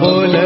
Hola